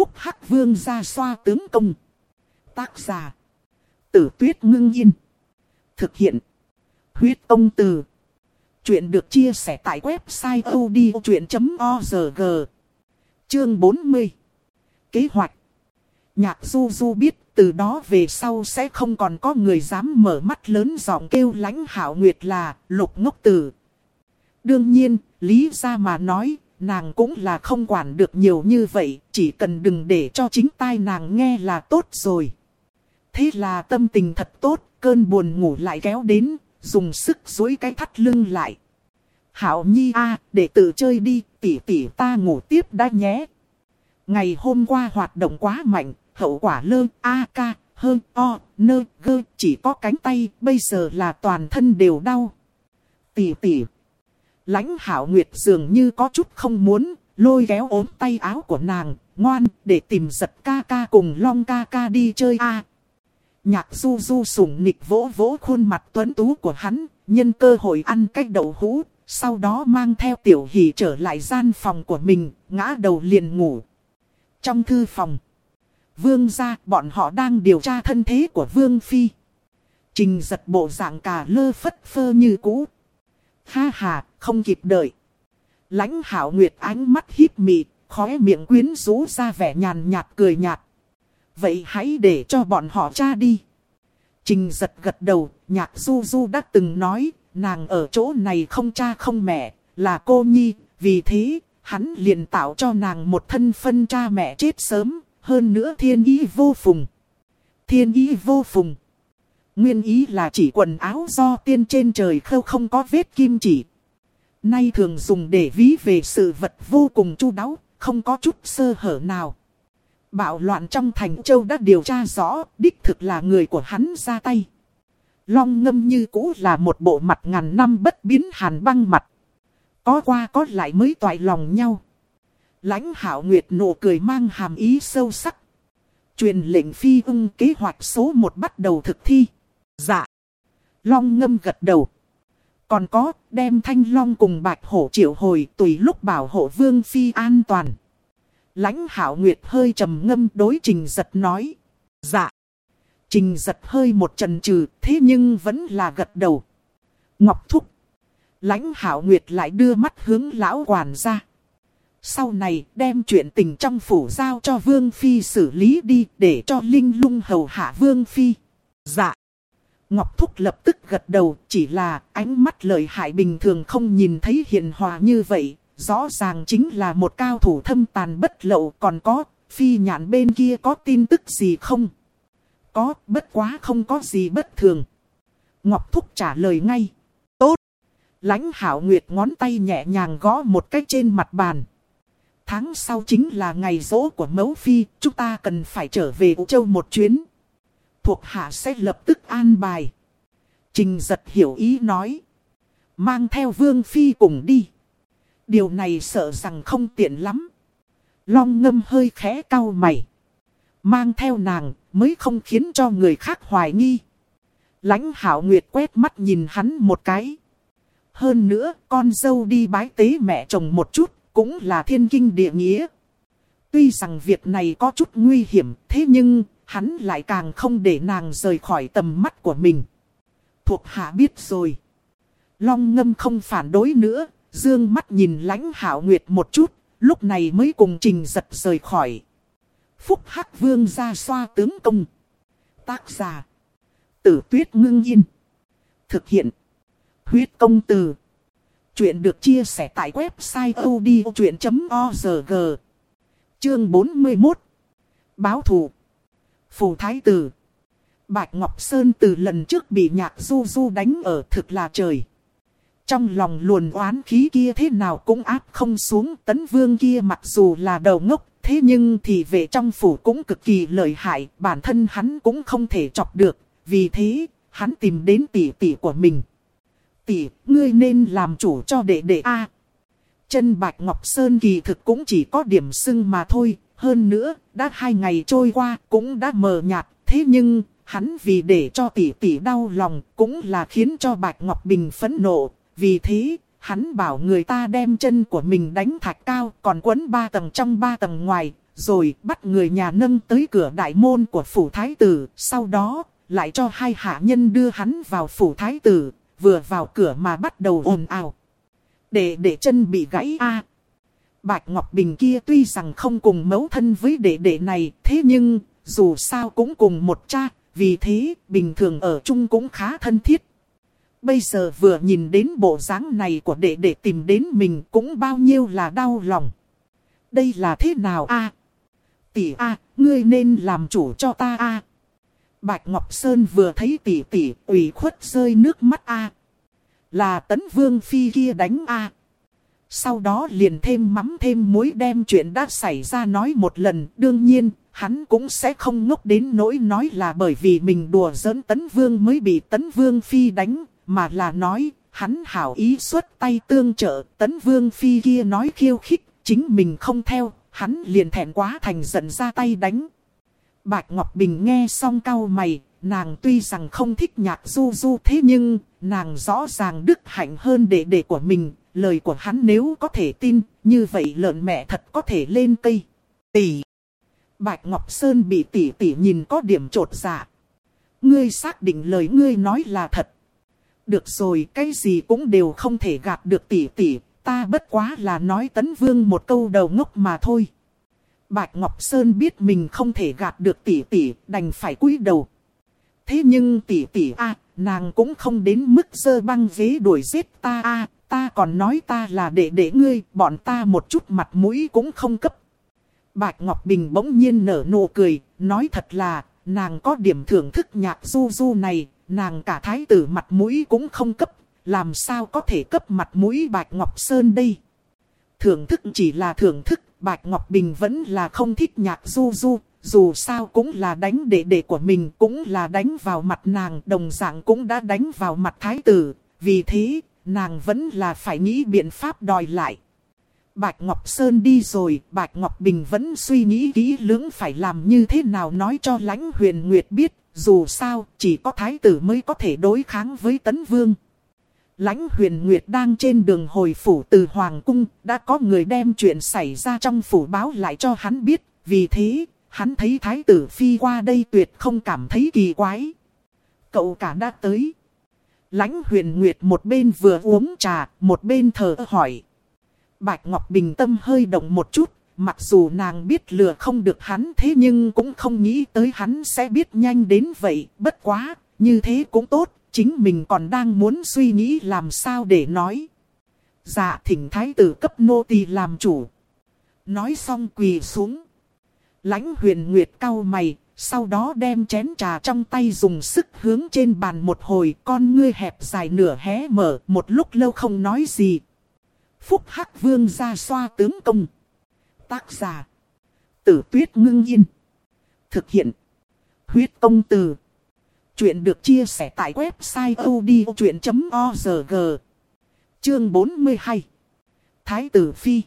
Phúc Hắc Vương ra xoa tướng công. Tác giả. Tử tuyết ngưng yên. Thực hiện. Huyết ông từ. Chuyện được chia sẻ tại website odchuyện.org. Chương 40. Kế hoạch. Nhạc du du biết từ đó về sau sẽ không còn có người dám mở mắt lớn giọng kêu lãnh hảo nguyệt là lục ngốc tử. Đương nhiên, lý ra mà nói, nàng cũng là không quản được nhiều như vậy, chỉ cần đừng để cho chính tai nàng nghe là tốt rồi. Thế là tâm tình thật tốt, cơn buồn ngủ lại kéo đến, dùng sức dối cái thắt lưng lại. Hảo Nhi a để tự chơi đi, tỉ tỉ ta ngủ tiếp đã nhé. Ngày hôm qua hoạt động quá mạnh, hậu quả lơ, a ca, hơn, o, nơ, gơ, chỉ có cánh tay, bây giờ là toàn thân đều đau. Tỉ tỉ. Lãnh hảo nguyệt dường như có chút không muốn, lôi kéo ốm tay áo của nàng, ngoan, để tìm giật ca ca cùng long ca ca đi chơi a Nhạc du du sủng nịch vỗ vỗ khuôn mặt tuấn tú của hắn, nhân cơ hội ăn cách đậu hũ, sau đó mang theo tiểu hỷ trở lại gian phòng của mình, ngã đầu liền ngủ. Trong thư phòng, vương gia bọn họ đang điều tra thân thế của vương phi. Trình giật bộ dạng cả lơ phất phơ như cũ. Ha ha, không kịp đợi. lãnh hảo nguyệt ánh mắt híp mị, khóe miệng quyến rũ ra vẻ nhàn nhạt cười nhạt. Vậy hãy để cho bọn họ cha đi. Trình giật gật đầu, nhạc du du đã từng nói, nàng ở chỗ này không cha không mẹ, là cô nhi, vì thế, hắn liền tạo cho nàng một thân phân cha mẹ chết sớm, hơn nữa thiên ý vô phùng. Thiên ý vô phùng. Nguyên ý là chỉ quần áo do tiên trên trời khâu không có vết kim chỉ. Nay thường dùng để ví về sự vật vô cùng chu đáo, không có chút sơ hở nào. Bạo loạn trong thành châu đã điều tra rõ, đích thực là người của hắn ra tay. Long ngâm như cũ là một bộ mặt ngàn năm bất biến hàn băng mặt. Có qua có lại mới toại lòng nhau. lãnh hảo nguyệt nụ cười mang hàm ý sâu sắc. Truyền lệnh phi ưng kế hoạch số 1 bắt đầu thực thi. Dạ. Long ngâm gật đầu. Còn có, đem thanh long cùng bạch hổ triệu hồi tùy lúc bảo hộ vương phi an toàn. lãnh hảo nguyệt hơi trầm ngâm đối trình giật nói. Dạ. Trình giật hơi một trần trừ, thế nhưng vẫn là gật đầu. Ngọc Thúc. lãnh hảo nguyệt lại đưa mắt hướng lão quản ra. Sau này đem chuyện tình trong phủ giao cho Vương Phi xử lý đi để cho Linh lung hầu hạ Vương Phi. Dạ. Ngọc Thúc lập tức gật đầu chỉ là ánh mắt lợi hại bình thường không nhìn thấy hiền hòa như vậy. Rõ ràng chính là một cao thủ thâm tàn bất lậu còn có, Phi nhãn bên kia có tin tức gì không? Có, bất quá không có gì bất thường. Ngọc Thúc trả lời ngay. Tốt. lãnh hảo nguyệt ngón tay nhẹ nhàng gõ một cách trên mặt bàn. Tháng sau chính là ngày rỗ của mẫu phi, chúng ta cần phải trở về Ú Châu một chuyến. Thuộc hạ sẽ lập tức an bài. Trình giật hiểu ý nói. Mang theo vương phi cùng đi. Điều này sợ rằng không tiện lắm. Long ngâm hơi khẽ cau mày. Mang theo nàng mới không khiến cho người khác hoài nghi. lãnh hảo nguyệt quét mắt nhìn hắn một cái. Hơn nữa, con dâu đi bái tế mẹ chồng một chút cũng là thiên kinh địa nghĩa. Tuy rằng việc này có chút nguy hiểm, thế nhưng hắn lại càng không để nàng rời khỏi tầm mắt của mình. Thuộc hạ biết rồi. Long ngâm không phản đối nữa, dương mắt nhìn lãnh hảo nguyệt một chút, lúc này mới cùng trình giật rời khỏi. Phúc Hắc Vương ra xoa tướng công. Tác giả. Tử tuyết ngưng yên. Thực hiện. Huyết công từ. Chuyện được chia sẻ tại website odchuyện.org. Chương 41. Báo thủ Phù Thái Tử. Bạch Ngọc Sơn từ lần trước bị nhạc du du đánh ở thực là trời. Trong lòng luồn oán khí kia thế nào cũng áp không xuống tấn vương kia mặc dù là đầu ngốc Thế nhưng thì về trong phủ cũng cực kỳ lợi hại, bản thân hắn cũng không thể chọc được, vì thế, hắn tìm đến tỷ tỷ của mình. Tỷ, ngươi nên làm chủ cho đệ đệ A. Chân Bạch Ngọc Sơn kỳ thực cũng chỉ có điểm sưng mà thôi, hơn nữa, đã hai ngày trôi qua cũng đã mờ nhạt, thế nhưng, hắn vì để cho tỷ tỷ đau lòng cũng là khiến cho Bạch Ngọc Bình phẫn nộ, vì thế, Hắn bảo người ta đem chân của mình đánh thạch cao, còn quấn ba tầng trong ba tầng ngoài, rồi bắt người nhà nâng tới cửa đại môn của phủ thái tử, sau đó lại cho hai hạ nhân đưa hắn vào phủ thái tử, vừa vào cửa mà bắt đầu ồn ào. Để để chân bị gãy a Bạch Ngọc Bình kia tuy rằng không cùng mẫu thân với đệ đệ này, thế nhưng, dù sao cũng cùng một cha, vì thế, bình thường ở chung cũng khá thân thiết. Bây giờ vừa nhìn đến bộ dáng này của đệ đệ tìm đến mình cũng bao nhiêu là đau lòng. Đây là thế nào a? tỷ a, ngươi nên làm chủ cho ta a. Bạch Ngọc Sơn vừa thấy tỷ tỷ ủy khuất rơi nước mắt a. Là tấn vương phi kia đánh a. Sau đó liền thêm mắm thêm muối đem chuyện đã xảy ra nói một lần. Đương nhiên, hắn cũng sẽ không ngốc đến nỗi nói là bởi vì mình đùa giỡn tấn vương mới bị tấn vương phi đánh. Mà là nói, hắn hảo ý xuất tay tương trợ. Tấn vương phi kia nói khiêu khích, chính mình không theo, hắn liền thẹn quá thành giận ra tay đánh. Bạch Ngọc Bình nghe xong cau mày, nàng tuy rằng không thích nhạc du du thế nhưng, nàng rõ ràng đức hạnh hơn đệ đệ của mình, lời của hắn nếu có thể tin, như vậy lợn mẹ thật có thể lên cây. Tỷ. Bạch Ngọc Sơn bị tỷ tỷ nhìn có điểm trột dạ. Ngươi xác định lời ngươi nói là thật. Được rồi, cái gì cũng đều không thể gạt được tỷ tỷ, ta bất quá là nói tấn vương một câu đầu ngốc mà thôi. Bạch Ngọc Sơn biết mình không thể gạt được tỷ tỷ, đành phải cúi đầu. Thế nhưng tỷ tỷ a, nàng cũng không đến mức dơ băng ghế đuổi giết ta a, ta còn nói ta là đệ đệ ngươi, bọn ta một chút mặt mũi cũng không cấp. Bạch Ngọc Bình bỗng nhiên nở nụ cười, nói thật là, nàng có điểm thưởng thức nhạc du du này, nàng cả thái tử mặt mũi cũng không cấp, làm sao có thể cấp mặt mũi Bạch Ngọc Sơn đây. Thưởng thức chỉ là thưởng thức, Bạch Ngọc Bình vẫn là không thích nhạc du du, dù sao cũng là đánh đệ đệ của mình, cũng là đánh vào mặt nàng, đồng dạng cũng đã đánh vào mặt thái tử, vì thế, nàng vẫn là phải nghĩ biện pháp đòi lại. Bạch Ngọc Sơn đi rồi, Bạch Ngọc Bình vẫn suy nghĩ kỹ lưỡng phải làm như thế nào nói cho lãnh huyền Nguyệt biết, dù sao, chỉ có thái tử mới có thể đối kháng với tấn vương. Lãnh huyền Nguyệt đang trên đường hồi phủ từ Hoàng Cung, đã có người đem chuyện xảy ra trong phủ báo lại cho hắn biết, vì thế, hắn thấy thái tử phi qua đây tuyệt không cảm thấy kỳ quái. Cậu cả đã tới. Lãnh huyền Nguyệt một bên vừa uống trà, một bên thở hỏi. Bạch Ngọc Bình tâm hơi động một chút, mặc dù nàng biết lừa không được hắn thế nhưng cũng không nghĩ tới hắn sẽ biết nhanh đến vậy, bất quá, như thế cũng tốt, chính mình còn đang muốn suy nghĩ làm sao để nói. Dạ thỉnh thái tử cấp nô tỳ làm chủ. Nói xong quỳ xuống. Lãnh huyền nguyệt cau mày, sau đó đem chén trà trong tay dùng sức hướng trên bàn một hồi con ngươi hẹp dài nửa hé mở một lúc lâu không nói gì. Phúc Hắc Vương ra xoa tướng công. Tác giả. Tử tuyết ngưng yên. Thực hiện. Huyết công từ. Chuyện được chia sẻ tại website odchuyện.org. Chương 42. Thái tử Phi.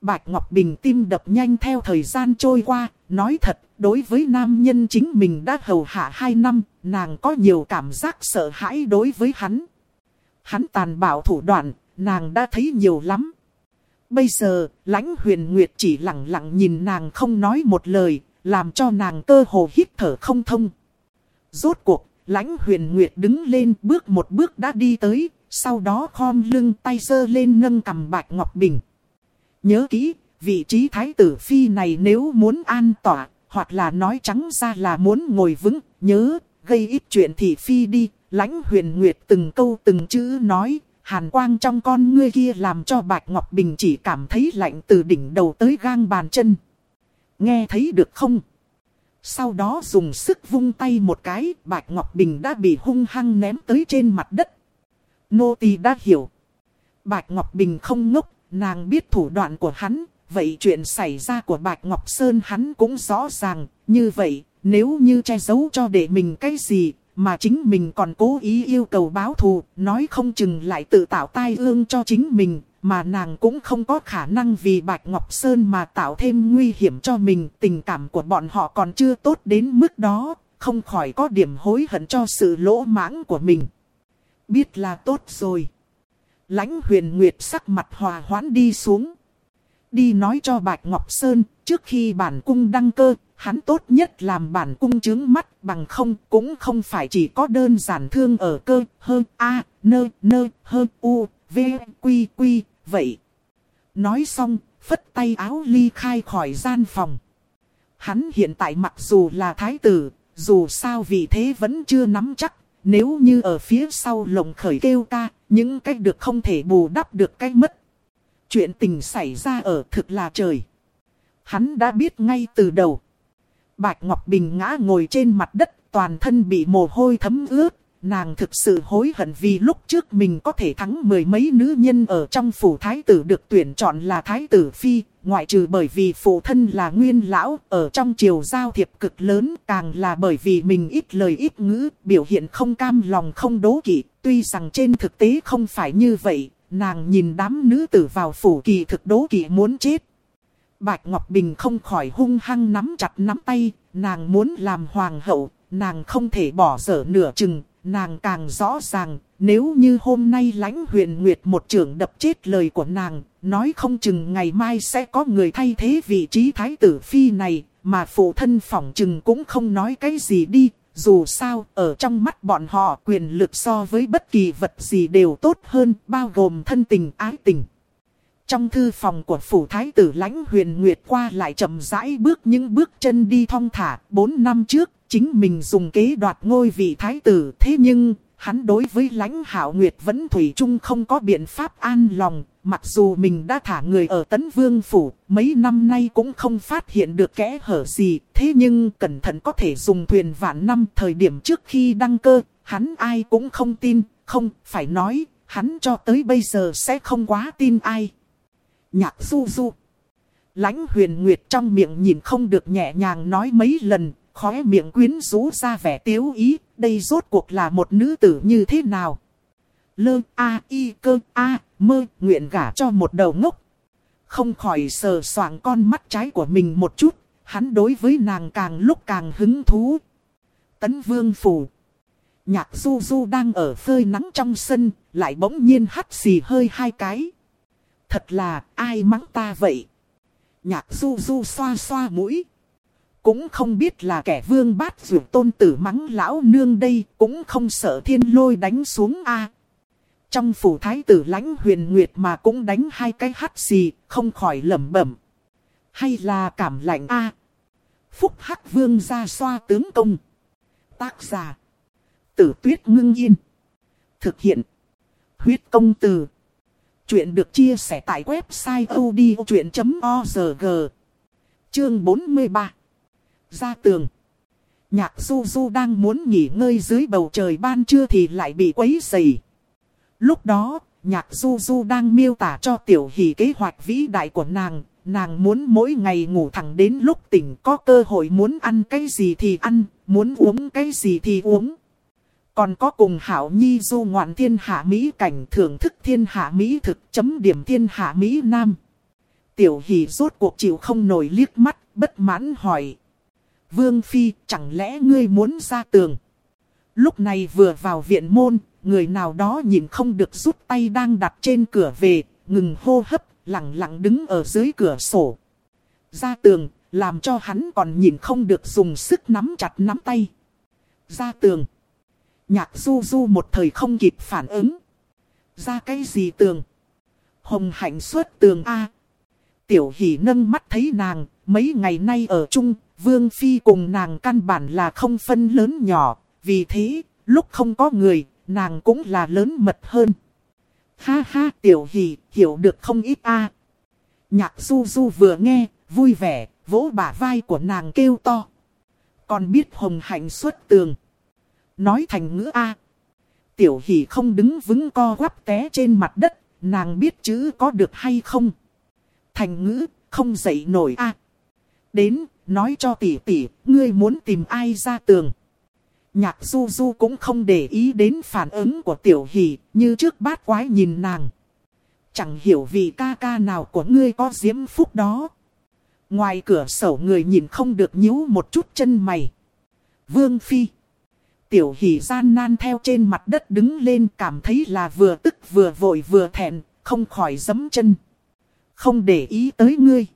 Bạch Ngọc Bình tim đập nhanh theo thời gian trôi qua, nói thật, đối với nam nhân chính mình đã hầu hạ hai năm, nàng có nhiều cảm giác sợ hãi đối với hắn. Hắn tàn bạo thủ đoạn, nàng đã thấy nhiều lắm. Bây giờ, lãnh huyền nguyệt chỉ lặng lặng nhìn nàng không nói một lời, làm cho nàng cơ hồ hít thở không thông. Rốt cuộc, lãnh huyền nguyệt đứng lên bước một bước đã đi tới, sau đó khom lưng tay giơ lên nâng cầm bạch ngọc bình. Nhớ kỹ, vị trí thái tử phi này nếu muốn an tỏa, hoặc là nói trắng ra là muốn ngồi vững, nhớ, gây ít chuyện thì phi đi, lãnh huyền nguyệt từng câu từng chữ nói, hàn quang trong con ngươi kia làm cho Bạch Ngọc Bình chỉ cảm thấy lạnh từ đỉnh đầu tới gang bàn chân. Nghe thấy được không? Sau đó dùng sức vung tay một cái, Bạch Ngọc Bình đã bị hung hăng ném tới trên mặt đất. Nô tỳ đã hiểu. Bạch Ngọc Bình không ngốc, nàng biết thủ đoạn của hắn, vậy chuyện xảy ra của Bạch Ngọc Sơn hắn cũng rõ ràng, như vậy, nếu như che giấu cho để mình cái gì, mà chính mình còn cố ý yêu cầu báo thù, nói không chừng lại tự tạo tai ương cho chính mình, mà nàng cũng không có khả năng vì Bạch Ngọc Sơn mà tạo thêm nguy hiểm cho mình. Tình cảm của bọn họ còn chưa tốt đến mức đó, không khỏi có điểm hối hận cho sự lỗ mãng của mình. Biết là tốt rồi. Lãnh huyền nguyệt sắc mặt hòa hoãn đi xuống. Đi nói cho Bạch Ngọc Sơn, trước khi bản cung đăng cơ, hắn tốt nhất làm bản cung chứng mắt bằng không cũng không phải chỉ có đơn giản thương ở cơ, hơn a, nơ, nơ, hơn u, v, quy, quy, vậy. Nói xong, phất tay áo ly khai khỏi gian phòng. Hắn hiện tại mặc dù là thái tử, dù sao vì thế vẫn chưa nắm chắc, nếu như ở phía sau lồng khởi kêu ca, những cách được không thể bù đắp được cách mất. Chuyện tình xảy ra ở thực là trời. Hắn đã biết ngay từ đầu. Bạch Ngọc Bình ngã ngồi trên mặt đất, toàn thân bị mồ hôi thấm ướt. Nàng thực sự hối hận vì lúc trước mình có thể thắng mười mấy nữ nhân ở trong phủ thái tử được tuyển chọn là thái tử phi, ngoại trừ bởi vì phụ thân là nguyên lão, ở trong triều giao thiệp cực lớn, càng là bởi vì mình ít lời ít ngữ, biểu hiện không cam lòng không đố kỵ, tuy rằng trên thực tế không phải như vậy, nàng nhìn đám nữ tử vào phủ kỳ thực đố kỳ muốn chết. Bạch Ngọc Bình không khỏi hung hăng nắm chặt nắm tay, nàng muốn làm hoàng hậu, nàng không thể bỏ dở nửa chừng, nàng càng rõ ràng, nếu như hôm nay lãnh huyền nguyệt một trưởng đập chết lời của nàng, nói không chừng ngày mai sẽ có người thay thế vị trí thái tử phi này, mà phụ thân phỏng chừng cũng không nói cái gì đi, dù sao, ở trong mắt bọn họ quyền lực so với bất kỳ vật gì đều tốt hơn, bao gồm thân tình ái tình. Trong thư phòng của phủ thái tử lãnh huyền nguyệt qua lại chậm rãi bước những bước chân đi thong thả. Bốn năm trước, chính mình dùng kế đoạt ngôi vị thái tử. Thế nhưng, hắn đối với lãnh hảo nguyệt vẫn thủy chung không có biện pháp an lòng. Mặc dù mình đã thả người ở tấn vương phủ, mấy năm nay cũng không phát hiện được kẽ hở gì. Thế nhưng cẩn thận có thể dùng thuyền vạn năm thời điểm trước khi đăng cơ, hắn ai cũng không tin. Không, phải nói, hắn cho tới bây giờ sẽ không quá tin ai nhạc du du. Lãnh huyền nguyệt trong miệng nhìn không được nhẹ nhàng nói mấy lần, khóe miệng quyến rũ ra vẻ tiếu ý, đây rốt cuộc là một nữ tử như thế nào. Lơ a y cơ a mơ nguyện gả cho một đầu ngốc. Không khỏi sờ soạng con mắt trái của mình một chút, hắn đối với nàng càng lúc càng hứng thú. Tấn vương phủ. Nhạc du du đang ở phơi nắng trong sân, lại bỗng nhiên hắt xì hơi hai cái. Thật là ai mắng ta vậy? Nhạc du du xoa xoa mũi. Cũng không biết là kẻ vương bát dù tôn tử mắng lão nương đây, cũng không sợ thiên lôi đánh xuống a Trong phủ thái tử lãnh huyền nguyệt mà cũng đánh hai cái hắt gì không khỏi lẩm bẩm. Hay là cảm lạnh a Phúc hắc vương ra xoa tướng công. Tác giả. Tử tuyết ngưng yên. Thực hiện. Huyết công từ. Chuyện được chia sẻ tại website odchuyện.org Chương 43 ra tường Nhạc du du đang muốn nghỉ ngơi dưới bầu trời ban trưa thì lại bị quấy dày. Lúc đó, nhạc du du đang miêu tả cho tiểu hỷ kế hoạch vĩ đại của nàng. Nàng muốn mỗi ngày ngủ thẳng đến lúc tỉnh có cơ hội muốn ăn cái gì thì ăn, muốn uống cái gì thì uống. Còn có cùng hảo nhi du ngoạn thiên hạ Mỹ cảnh thưởng thức thiên hạ Mỹ thực chấm điểm thiên hạ Mỹ Nam. Tiểu hỷ rốt cuộc chịu không nổi liếc mắt, bất mãn hỏi. Vương Phi, chẳng lẽ ngươi muốn ra tường? Lúc này vừa vào viện môn, người nào đó nhìn không được rút tay đang đặt trên cửa về, ngừng hô hấp, lặng lặng đứng ở dưới cửa sổ. Ra tường, làm cho hắn còn nhìn không được dùng sức nắm chặt nắm tay. Ra tường. Nhạc du du một thời không kịp phản ứng. Ra cái gì tường? Hồng hạnh xuất tường A. Tiểu hỷ nâng mắt thấy nàng, mấy ngày nay ở chung, Vương Phi cùng nàng căn bản là không phân lớn nhỏ, vì thế, lúc không có người, nàng cũng là lớn mật hơn. Ha ha tiểu hỷ, hiểu được không ít a Nhạc du du vừa nghe, vui vẻ, vỗ bả vai của nàng kêu to. Còn biết hồng hạnh xuất tường. Nói thành ngữ A. Tiểu hỷ không đứng vững co quắp té trên mặt đất, nàng biết chữ có được hay không. Thành ngữ, không dậy nổi A. Đến, nói cho tỷ tỷ, ngươi muốn tìm ai ra tường. Nhạc du du cũng không để ý đến phản ứng của tiểu hỷ, như trước bát quái nhìn nàng. Chẳng hiểu vì ca ca nào của ngươi có diễm phúc đó. Ngoài cửa sổ người nhìn không được nhíu một chút chân mày. Vương Phi. Tiểu hỷ gian nan theo trên mặt đất đứng lên cảm thấy là vừa tức vừa vội vừa thẹn, không khỏi giấm chân. Không để ý tới ngươi.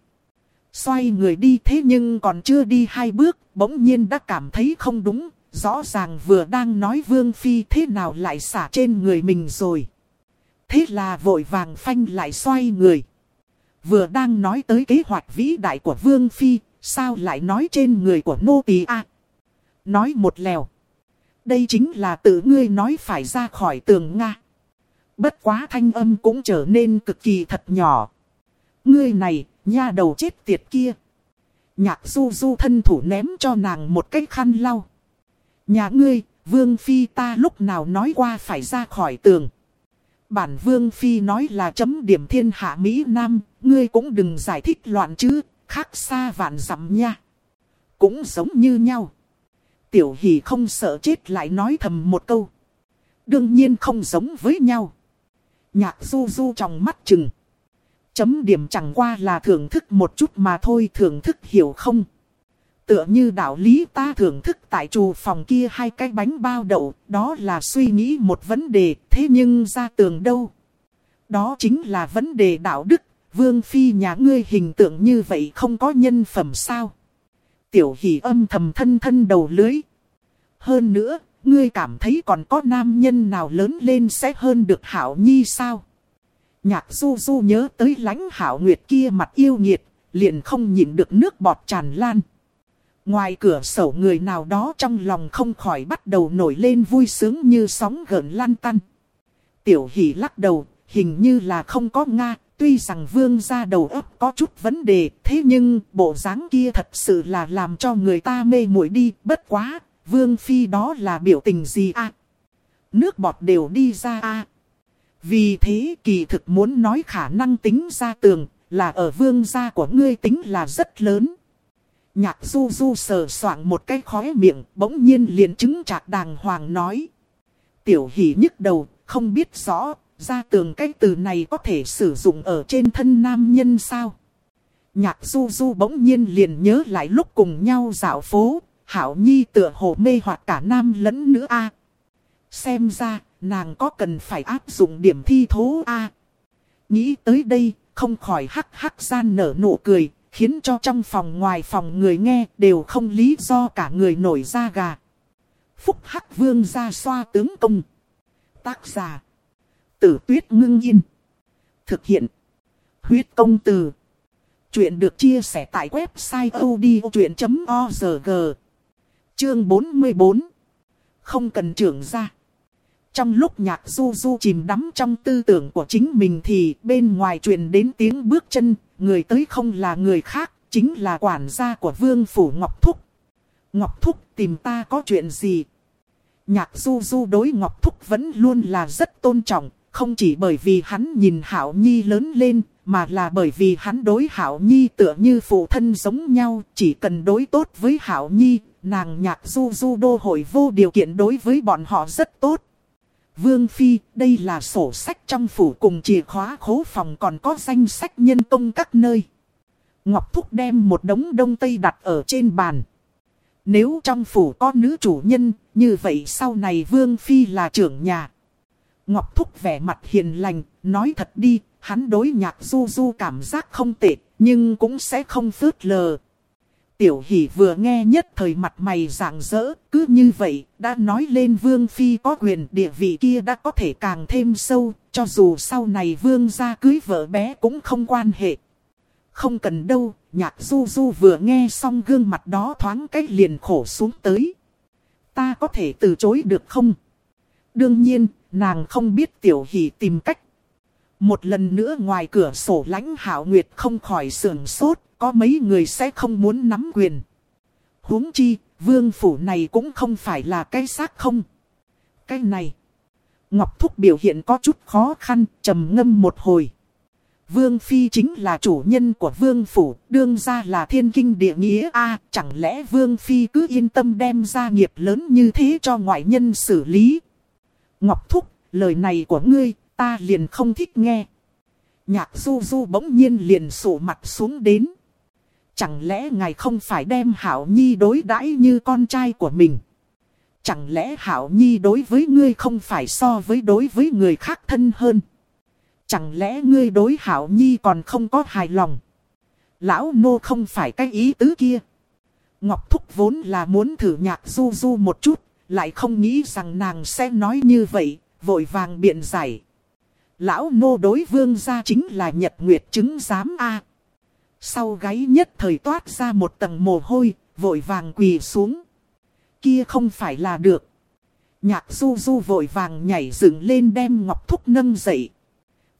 Xoay người đi thế nhưng còn chưa đi hai bước, bỗng nhiên đã cảm thấy không đúng, rõ ràng vừa đang nói Vương Phi thế nào lại xả trên người mình rồi. Thế là vội vàng phanh lại xoay người. Vừa đang nói tới kế hoạch vĩ đại của Vương Phi, sao lại nói trên người của nô tỳ a? nói một lèo. Đây chính là tự ngươi nói phải ra khỏi tường Nga. Bất quá thanh âm cũng trở nên cực kỳ thật nhỏ. Ngươi này, nha đầu chết tiệt kia. Nhạc du du thân thủ ném cho nàng một cái khăn lau. Nhà ngươi, vương phi ta lúc nào nói qua phải ra khỏi tường. Bản vương phi nói là chấm điểm thiên hạ Mỹ Nam, ngươi cũng đừng giải thích loạn chứ, khác xa vạn dặm nha. Cũng giống như nhau. Tiểu hỷ không sợ chết lại nói thầm một câu. Đương nhiên không giống với nhau. Nhạc du du trong mắt chừng. Chấm điểm chẳng qua là thưởng thức một chút mà thôi thưởng thức hiểu không. Tựa như đạo lý ta thưởng thức tại trù phòng kia hai cái bánh bao đậu, đó là suy nghĩ một vấn đề, thế nhưng ra tường đâu? Đó chính là vấn đề đạo đức, vương phi nhà ngươi hình tượng như vậy không có nhân phẩm sao? Tiểu hỷ âm thầm thân thân đầu lưới. Hơn nữa, ngươi cảm thấy còn có nam nhân nào lớn lên sẽ hơn được hảo nhi sao? Nhạc du du nhớ tới lãnh hảo nguyệt kia mặt yêu nghiệt, liền không nhịn được nước bọt tràn lan. Ngoài cửa sổ người nào đó trong lòng không khỏi bắt đầu nổi lên vui sướng như sóng gợn lan tăn. Tiểu hỷ lắc đầu, hình như là không có Nga, tuy rằng vương ra đầu óc có chút vấn đề, thế nhưng bộ dáng kia thật sự là làm cho người ta mê muội đi, bất quá, vương phi đó là biểu tình gì à? Nước bọt đều đi ra à? Vì thế kỳ thực muốn nói khả năng tính ra tường, là ở vương gia của ngươi tính là rất lớn. Nhạc du du sờ soạng một cái khóe miệng, bỗng nhiên liền chứng trạc đàng hoàng nói. Tiểu hỷ nhức đầu, không biết rõ, ra tường cái từ này có thể sử dụng ở trên thân nam nhân sao? Nhạc du du bỗng nhiên liền nhớ lại lúc cùng nhau dạo phố, hảo nhi tựa hồ mê hoặc cả nam lẫn nữ a Xem ra, nàng có cần phải áp dụng điểm thi thố a Nghĩ tới đây, không khỏi hắc hắc gian nở nụ cười, khiến cho trong phòng ngoài phòng người nghe đều không lý do cả người nổi da gà. Phúc Hắc Vương ra xoa tướng công. Tác giả. Tử tuyết ngưng yên. Thực hiện. Huyết công từ. Chuyện được chia sẻ tại website odchuyện.org. Chương 44. Không cần trưởng ra. Trong lúc nhạc du du chìm đắm trong tư tưởng của chính mình thì bên ngoài truyền đến tiếng bước chân, người tới không là người khác, chính là quản gia của vương phủ Ngọc Thúc. Ngọc Thúc tìm ta có chuyện gì? Nhạc du du đối Ngọc Thúc vẫn luôn là rất tôn trọng, không chỉ bởi vì hắn nhìn Hảo Nhi lớn lên, mà là bởi vì hắn đối Hảo Nhi tựa như phụ thân giống nhau, chỉ cần đối tốt với Hảo Nhi, nàng nhạc du du đô hội vô điều kiện đối với bọn họ rất tốt. Vương Phi, đây là sổ sách trong phủ cùng chìa khóa khố phòng còn có danh sách nhân công các nơi. Ngọc Thúc đem một đống đông tây đặt ở trên bàn. Nếu trong phủ có nữ chủ nhân, như vậy sau này Vương Phi là trưởng nhà. Ngọc Thúc vẻ mặt hiền lành, nói thật đi, hắn đối nhạc du du cảm giác không tệ, nhưng cũng sẽ không phớt lờ. Tiểu hỷ vừa nghe nhất thời mặt mày rạng rỡ, cứ như vậy, đã nói lên vương phi có quyền địa vị kia đã có thể càng thêm sâu, cho dù sau này vương ra cưới vợ bé cũng không quan hệ. Không cần đâu, nhạc du du vừa nghe xong gương mặt đó thoáng cách liền khổ xuống tới. Ta có thể từ chối được không? Đương nhiên, nàng không biết tiểu hỷ tìm cách. Một lần nữa ngoài cửa sổ lãnh hảo nguyệt không khỏi sườn sốt, có mấy người sẽ không muốn nắm quyền. huống chi, vương phủ này cũng không phải là cái xác không. Cái này, Ngọc Thúc biểu hiện có chút khó khăn, trầm ngâm một hồi. Vương Phi chính là chủ nhân của Vương Phủ, đương ra là thiên kinh địa nghĩa a chẳng lẽ Vương Phi cứ yên tâm đem ra nghiệp lớn như thế cho ngoại nhân xử lý. Ngọc Thúc, lời này của ngươi, ta liền không thích nghe. Nhạc du du bỗng nhiên liền sổ mặt xuống đến. Chẳng lẽ ngài không phải đem Hảo Nhi đối đãi như con trai của mình? Chẳng lẽ Hảo Nhi đối với ngươi không phải so với đối với người khác thân hơn? Chẳng lẽ ngươi đối Hảo Nhi còn không có hài lòng? Lão nô không phải cái ý tứ kia. Ngọc Thúc vốn là muốn thử nhạc du du một chút, lại không nghĩ rằng nàng sẽ nói như vậy, vội vàng biện giải. Lão nô đối vương gia chính là nhật nguyệt chứng giám A. Sau gáy nhất thời toát ra một tầng mồ hôi, vội vàng quỳ xuống. Kia không phải là được. Nhạc du du vội vàng nhảy dựng lên đem ngọc thúc nâng dậy.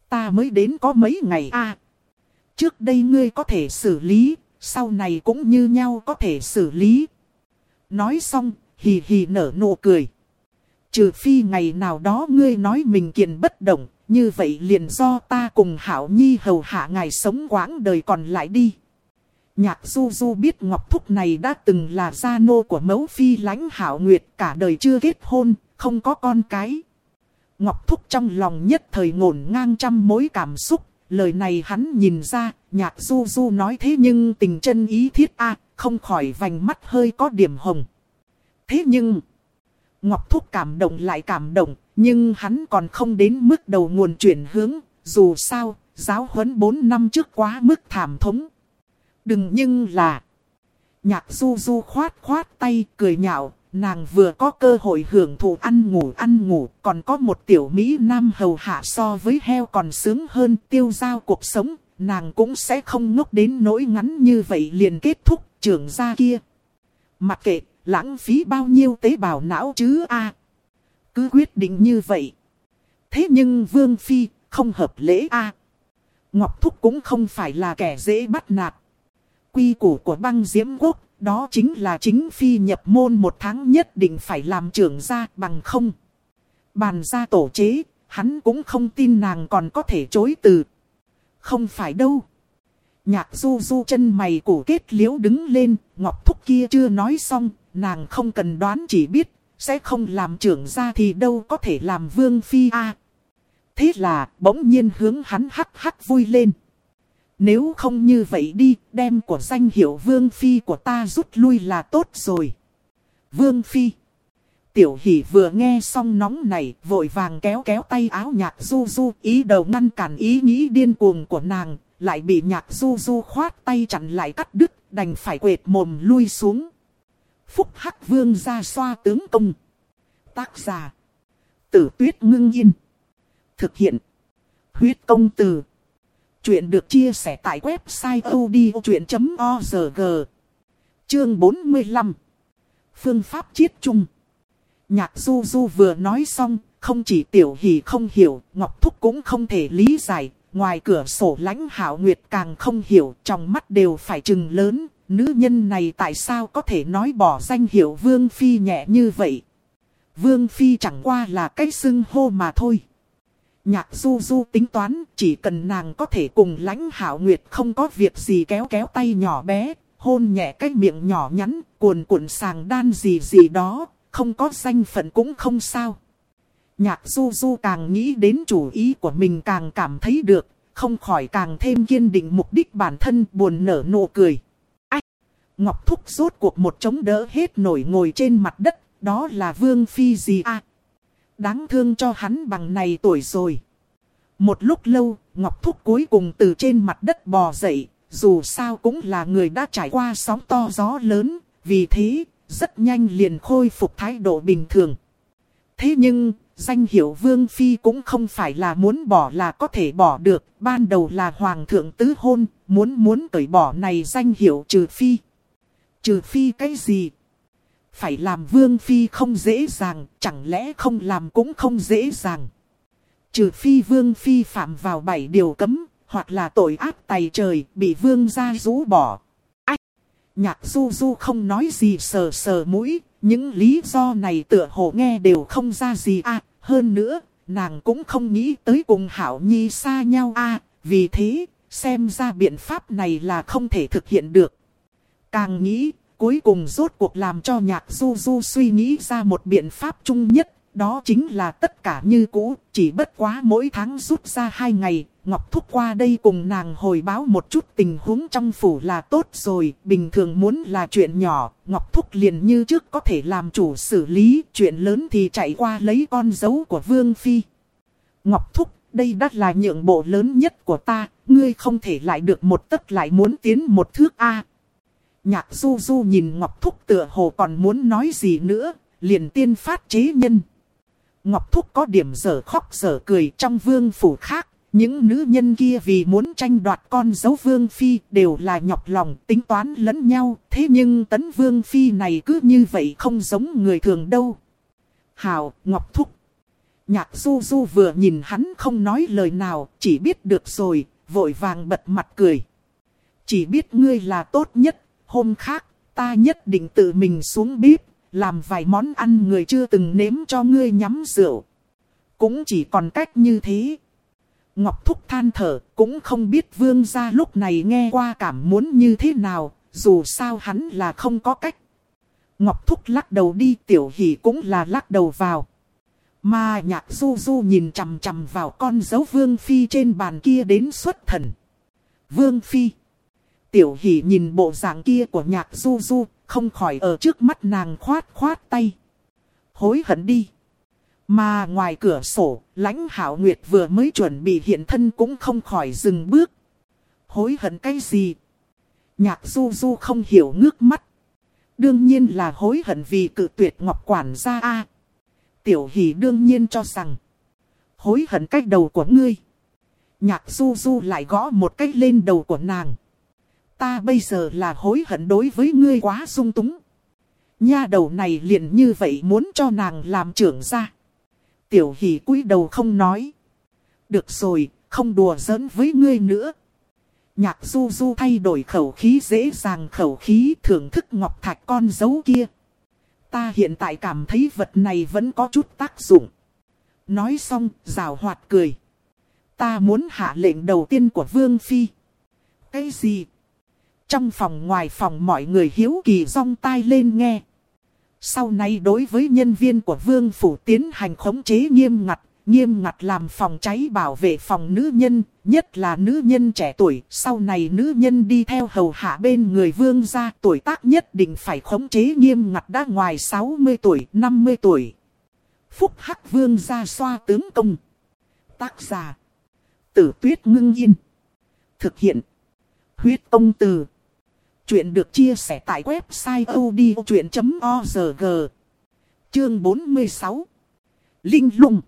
Ta mới đến có mấy ngày a Trước đây ngươi có thể xử lý, sau này cũng như nhau có thể xử lý. Nói xong, hì hì nở nụ cười. Trừ phi ngày nào đó ngươi nói mình kiện bất động, như vậy liền do ta cùng Hảo Nhi hầu hạ ngài sống quãng đời còn lại đi. Nhạc du du biết Ngọc Thúc này đã từng là gia nô của mẫu phi lãnh Hảo Nguyệt cả đời chưa kết hôn, không có con cái. Ngọc Thúc trong lòng nhất thời ngổn ngang trăm mối cảm xúc, lời này hắn nhìn ra, nhạc du du nói thế nhưng tình chân ý thiết a không khỏi vành mắt hơi có điểm hồng. Thế nhưng, Ngọc Thúc cảm động lại cảm động, nhưng hắn còn không đến mức đầu nguồn chuyển hướng, dù sao, giáo huấn 4 năm trước quá mức thảm thống. Đừng nhưng là... Nhạc du du khoát khoát tay cười nhạo, nàng vừa có cơ hội hưởng thụ ăn ngủ ăn ngủ, còn có một tiểu Mỹ Nam hầu hạ so với heo còn sướng hơn tiêu giao cuộc sống, nàng cũng sẽ không ngốc đến nỗi ngắn như vậy liền kết thúc trưởng gia kia. Mặc kệ, lãng phí bao nhiêu tế bào não chứ a Cứ quyết định như vậy. Thế nhưng Vương Phi không hợp lễ a Ngọc Thúc cũng không phải là kẻ dễ bắt nạt. Quy củ của băng diễm quốc, đó chính là chính Phi nhập môn một tháng nhất định phải làm trưởng gia bằng không. Bàn ra tổ chế, hắn cũng không tin nàng còn có thể chối từ. Không phải đâu. Nhạc du du chân mày cổ kết liễu đứng lên, ngọc thúc kia chưa nói xong, nàng không cần đoán chỉ biết, sẽ không làm trưởng gia thì đâu có thể làm vương phi a. Thế là, bỗng nhiên hướng hắn hắc hắc vui lên. Nếu không như vậy đi, đem của danh hiệu vương phi của ta rút lui là tốt rồi. Vương phi. Tiểu hỷ vừa nghe xong nóng này, vội vàng kéo kéo tay áo nhạc du du, ý đầu ngăn cản ý nghĩ điên cuồng của nàng, lại bị nhạc du du khoát tay chặn lại cắt đứt, đành phải quệt mồm lui xuống. Phúc Hắc Vương ra xoa tướng công. Tác giả. Tử tuyết ngưng yên. Thực hiện. Huyết công từ. Chuyện được chia sẻ tại website odchuyện.org. Chương 45. Phương pháp chiết chung. Nhạc du du vừa nói xong, không chỉ tiểu hỷ không hiểu, Ngọc Thúc cũng không thể lý giải, ngoài cửa sổ lãnh hảo nguyệt càng không hiểu, trong mắt đều phải trừng lớn, nữ nhân này tại sao có thể nói bỏ danh hiệu Vương Phi nhẹ như vậy. Vương Phi chẳng qua là cái xưng hô mà thôi. Nhạc du du tính toán, chỉ cần nàng có thể cùng lãnh hảo nguyệt không có việc gì kéo kéo tay nhỏ bé, hôn nhẹ cái miệng nhỏ nhắn, cuồn cuộn sàng đan gì gì đó, không có danh phận cũng không sao. Nhạc du du càng nghĩ đến chủ ý của mình càng cảm thấy được, không khỏi càng thêm kiên định mục đích bản thân buồn nở nụ cười. Ách! Ngọc Thúc rốt cuộc một chống đỡ hết nổi ngồi trên mặt đất, đó là Vương Phi gì à? Đáng thương cho hắn bằng này tuổi rồi. Một lúc lâu, Ngọc Thúc cuối cùng từ trên mặt đất bò dậy, dù sao cũng là người đã trải qua sóng to gió lớn, vì thế, rất nhanh liền khôi phục thái độ bình thường. Thế nhưng, danh hiệu Vương Phi cũng không phải là muốn bỏ là có thể bỏ được, ban đầu là Hoàng thượng tứ hôn, muốn muốn cởi bỏ này danh hiệu trừ Phi. Trừ Phi cái gì? Phải làm Vương Phi không dễ dàng, chẳng lẽ không làm cũng không dễ dàng. Trừ Phi Vương Phi phạm vào bảy điều cấm, hoặc là tội ác tày trời, bị Vương gia rũ bỏ. Nhạc du du không nói gì sờ sờ mũi, những lý do này tựa hồ nghe đều không ra gì à, hơn nữa, nàng cũng không nghĩ tới cùng Hảo Nhi xa nhau à, vì thế, xem ra biện pháp này là không thể thực hiện được. Càng nghĩ, cuối cùng rốt cuộc làm cho nhạc du du suy nghĩ ra một biện pháp chung nhất, đó chính là tất cả như cũ, chỉ bất quá mỗi tháng rút ra hai ngày, Ngọc Thúc qua đây cùng nàng hồi báo một chút tình huống trong phủ là tốt rồi, bình thường muốn là chuyện nhỏ, Ngọc Thúc liền như trước có thể làm chủ xử lý, chuyện lớn thì chạy qua lấy con dấu của Vương Phi. Ngọc Thúc, đây đã là nhượng bộ lớn nhất của ta, ngươi không thể lại được một tấc lại muốn tiến một thước A. Nhạc du du nhìn Ngọc Thúc tựa hồ còn muốn nói gì nữa, liền tiên phát chế nhân. Ngọc Thúc có điểm dở khóc dở cười trong vương phủ khác. Những nữ nhân kia vì muốn tranh đoạt con dấu vương phi đều là nhọc lòng tính toán lẫn nhau. Thế nhưng tấn vương phi này cứ như vậy không giống người thường đâu. Hào, Ngọc Thúc. Nhạc du du vừa nhìn hắn không nói lời nào, chỉ biết được rồi, vội vàng bật mặt cười. Chỉ biết ngươi là tốt nhất, hôm khác, ta nhất định tự mình xuống bếp, làm vài món ăn người chưa từng nếm cho ngươi nhắm rượu. Cũng chỉ còn cách như thế. Ngọc Thúc than thở, cũng không biết vương gia lúc này nghe qua cảm muốn như thế nào, dù sao hắn là không có cách. Ngọc Thúc lắc đầu đi, tiểu hỷ cũng là lắc đầu vào. Mà nhạc du du nhìn chằm chằm vào con dấu vương phi trên bàn kia đến xuất thần. Vương phi. Tiểu hỷ nhìn bộ dạng kia của nhạc du du, không khỏi ở trước mắt nàng khoát khoát tay. Hối hận đi. Mà ngoài cửa sổ, lãnh hảo nguyệt vừa mới chuẩn bị hiện thân cũng không khỏi dừng bước. Hối hận cái gì? Nhạc du du không hiểu ngước mắt. Đương nhiên là hối hận vì cự tuyệt ngọc quản gia A. Tiểu hỷ đương nhiên cho rằng. Hối hận cách đầu của ngươi. Nhạc du du lại gõ một cách lên đầu của nàng. Ta bây giờ là hối hận đối với ngươi quá sung túng. Nha đầu này liền như vậy muốn cho nàng làm trưởng ra. Tiểu hỷ cúi đầu không nói. Được rồi, không đùa giỡn với ngươi nữa. Nhạc du du thay đổi khẩu khí dễ dàng khẩu khí thưởng thức ngọc thạch con dấu kia. Ta hiện tại cảm thấy vật này vẫn có chút tác dụng. Nói xong, rào hoạt cười. Ta muốn hạ lệnh đầu tiên của Vương Phi. Cái gì? Trong phòng ngoài phòng mọi người hiếu kỳ rong tai lên nghe. Sau này đối với nhân viên của Vương Phủ tiến hành khống chế nghiêm ngặt, nghiêm ngặt làm phòng cháy bảo vệ phòng nữ nhân, nhất là nữ nhân trẻ tuổi. Sau này nữ nhân đi theo hầu hạ bên người vương gia tuổi tác nhất định phải khống chế nghiêm ngặt đã ngoài 60 tuổi, 50 tuổi. Phúc Hắc Vương gia xoa tướng công. Tác giả. Tử tuyết ngưng yên. Thực hiện. Huyết công từ. Chuyện được chia sẻ tại website odchuyện.org. Chương 46. Linh lung.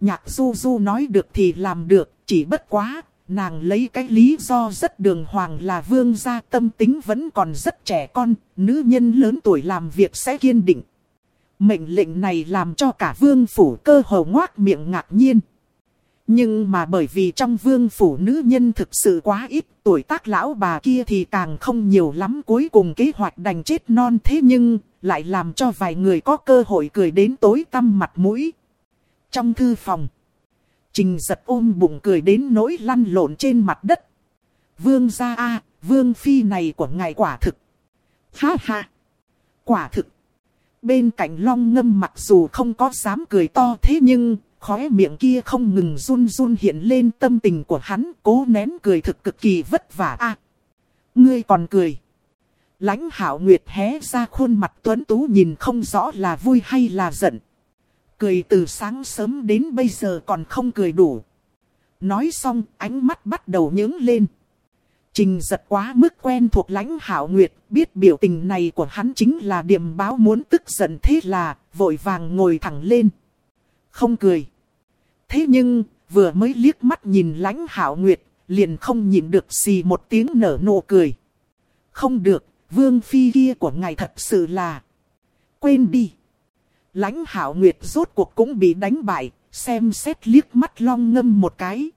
Nhạc du du nói được thì làm được, chỉ bất quá, nàng lấy cái lý do rất đường hoàng là vương gia tâm tính vẫn còn rất trẻ con, nữ nhân lớn tuổi làm việc sẽ kiên định. Mệnh lệnh này làm cho cả vương phủ cơ hồ ngoác miệng ngạc nhiên. Nhưng mà bởi vì trong vương phủ nữ nhân thực sự quá ít, tuổi tác lão bà kia thì càng không nhiều lắm cuối cùng kế hoạch đành chết non thế nhưng, lại làm cho vài người có cơ hội cười đến tối tăm mặt mũi. Trong thư phòng, Trình giật ôm bụng cười đến nỗi lăn lộn trên mặt đất. Vương gia a vương phi này của ngài quả thực. Ha ha, quả thực. Bên cạnh long ngâm mặc dù không có dám cười to thế nhưng, khóe miệng kia không ngừng run run hiện lên tâm tình của hắn, cố nén cười thực cực kỳ vất vả a. ngươi còn cười. Lãnh hảo nguyệt hé ra khuôn mặt tuấn tú nhìn không rõ là vui hay là giận cười từ sáng sớm đến bây giờ còn không cười đủ. Nói xong, ánh mắt bắt đầu nhướng lên. Trình giật quá mức quen thuộc lãnh hảo nguyệt, biết biểu tình này của hắn chính là điểm báo muốn tức giận thế là, vội vàng ngồi thẳng lên. Không cười. Thế nhưng, vừa mới liếc mắt nhìn lãnh hảo nguyệt, liền không nhìn được gì một tiếng nở nụ cười. Không được, vương phi kia của ngài thật sự là... Quên đi lãnh hảo nguyệt rốt cuộc cũng bị đánh bại, xem xét liếc mắt long ngâm một cái.